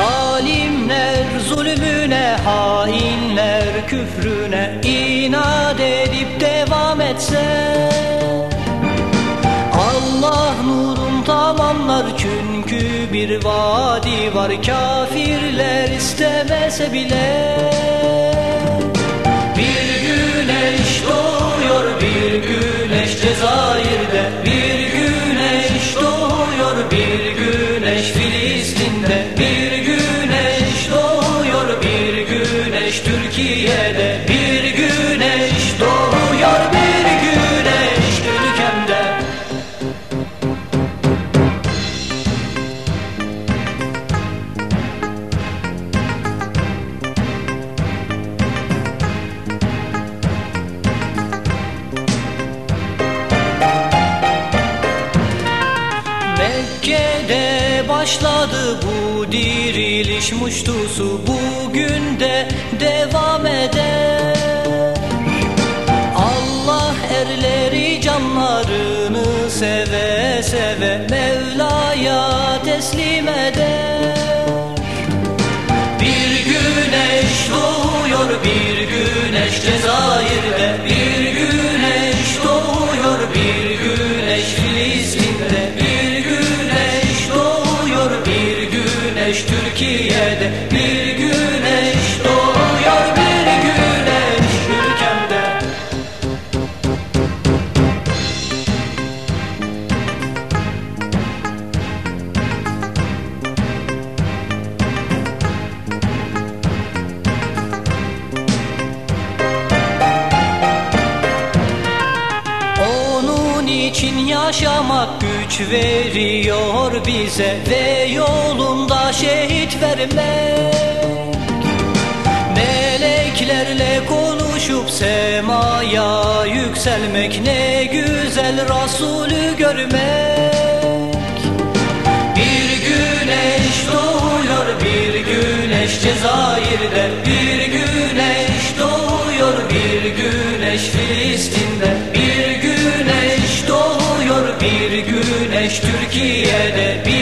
Zalimler zulmüne, hainler küfrüne inat edip devam etse Allah nurun tamamlar çünkü bir vadi var kafirler istemese bile Mekke'de başladı bu diriliş muştusu. Bugün de devam eder. Allah erleri canlarını seve seve Mevla'ya teslim eder için yaşamak güç veriyor bize Ve yolunda şehit vermek. Meleklerle konuşup semaya yükselmek Ne güzel Resulü görmek. Bir güneş doğuyor bir güneş Cezayir'de Bir Türkiye'de Bir